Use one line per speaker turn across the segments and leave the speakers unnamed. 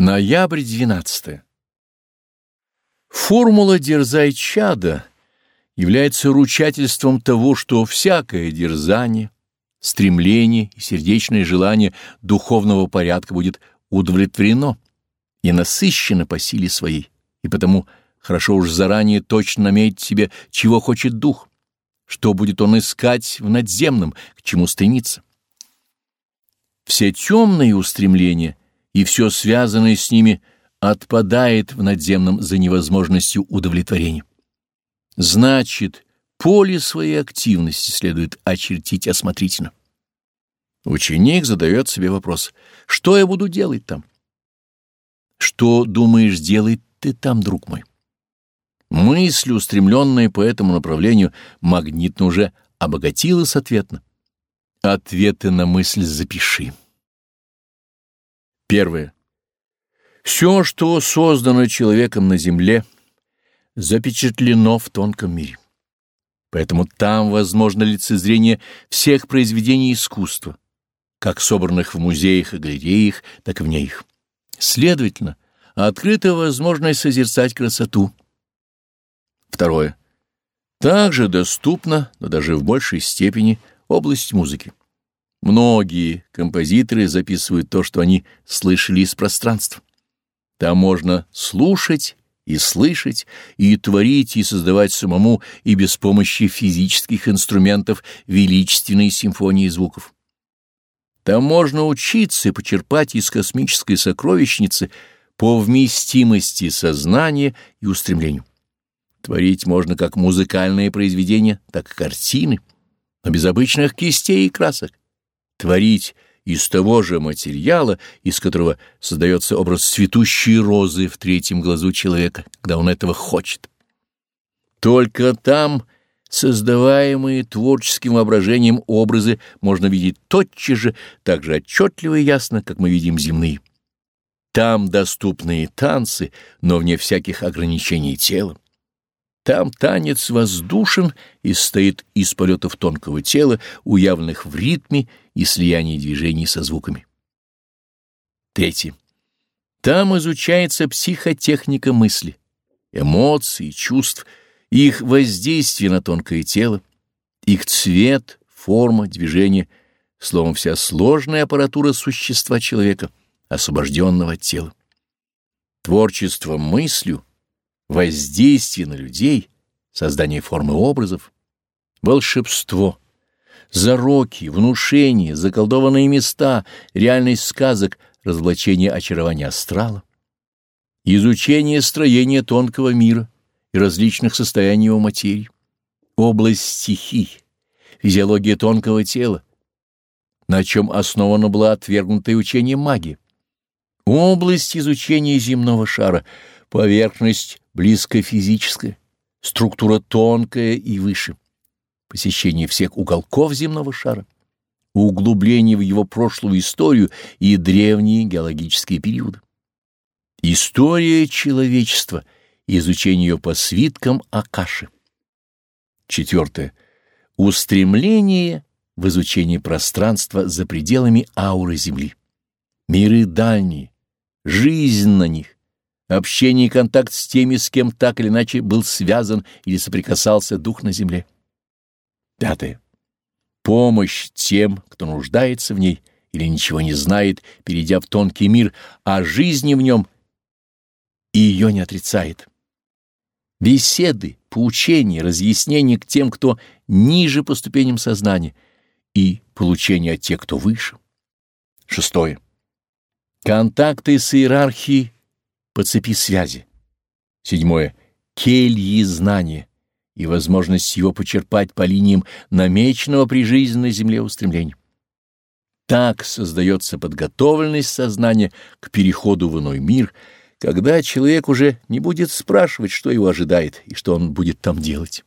Ноябрь 12. Формула «дерзай чада» является ручательством того, что всякое дерзание, стремление и сердечное желание духовного порядка будет удовлетворено и насыщено по силе своей, и потому хорошо уж заранее точно наметить себе, чего хочет дух, что будет он искать в надземном, к чему стремиться. Все темные устремления — и все связанное с ними отпадает в надземном за невозможностью удовлетворения. Значит, поле своей активности следует очертить осмотрительно. Ученик задает себе вопрос, что я буду делать там? Что думаешь делать ты там, друг мой? Мысль, устремленная по этому направлению, магнитно уже обогатилась ответно. Ответы на мысль запиши. Первое. Все, что создано человеком на земле, запечатлено в тонком мире. Поэтому там возможно лицезрение всех произведений искусства, как собранных в музеях и галереях, так и вне их. Следовательно, открыта возможность созерцать красоту. Второе. Также доступна, но даже в большей степени, область музыки. Многие композиторы записывают то, что они слышали из пространства. Там можно слушать и слышать, и творить, и создавать самому, и без помощи физических инструментов величественной симфонии звуков. Там можно учиться и почерпать из космической сокровищницы по вместимости сознания и устремлению. Творить можно как музыкальные произведения, так и картины, но без обычных кистей и красок творить из того же материала, из которого создается образ цветущей розы в третьем глазу человека, когда он этого хочет. Только там создаваемые творческим воображением образы можно видеть тотчас же, так же отчетливо и ясно, как мы видим земные. Там доступные танцы, но вне всяких ограничений тела. Там танец воздушен и стоит из полетов тонкого тела, уявленных в ритме и слиянии движений со звуками. Третье. Там изучается психотехника мысли, эмоций, чувств, их воздействие на тонкое тело, их цвет, форма, движение, словом, вся сложная аппаратура существа человека, освобожденного от тела. Творчество мыслью воздействие на людей, создание формы образов, волшебство, зароки, внушения, заколдованные места, реальность сказок, разоблачение очарования астрала, изучение строения тонкого мира и различных состояний его материи, область стихий, физиология тонкого тела, на чем основано было отвергнутое учение магии, область изучения земного шара, поверхность близкая физическая, структура тонкая и выше, посещение всех уголков земного шара, углубление в его прошлую историю и древние геологические периоды. История человечества и изучение ее по свиткам Акаши. Четвертое. Устремление в изучении пространства за пределами ауры Земли. Миры дальние, жизнь на них, общение и контакт с теми, с кем так или иначе был связан или соприкасался дух на земле. Пятое. Помощь тем, кто нуждается в ней или ничего не знает, перейдя в тонкий мир, а жизни в нем и ее не отрицает. Беседы, поучения, разъяснения к тем, кто ниже по ступеням сознания, и получение от тех, кто выше. Шестое. Контакты с иерархией по цепи связи. Седьмое. Кельи знания и возможность его почерпать по линиям намеченного при жизни на земле устремления. Так создается подготовленность сознания к переходу в иной мир, когда человек уже не будет спрашивать, что его ожидает и что он будет там делать.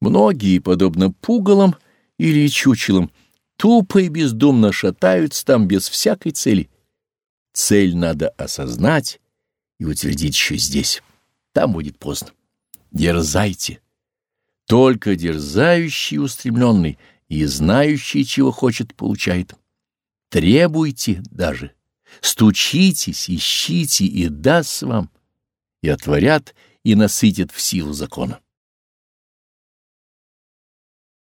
Многие, подобно пугалам или чучелам, тупо и бездумно шатаются там без всякой цели. Цель надо осознать и утвердить еще здесь. Там будет поздно. Дерзайте. Только дерзающий устремленный и знающий, чего хочет, получает. Требуйте даже, Стучитесь, ищите, и даст вам, и отворят, и насытят в силу закона.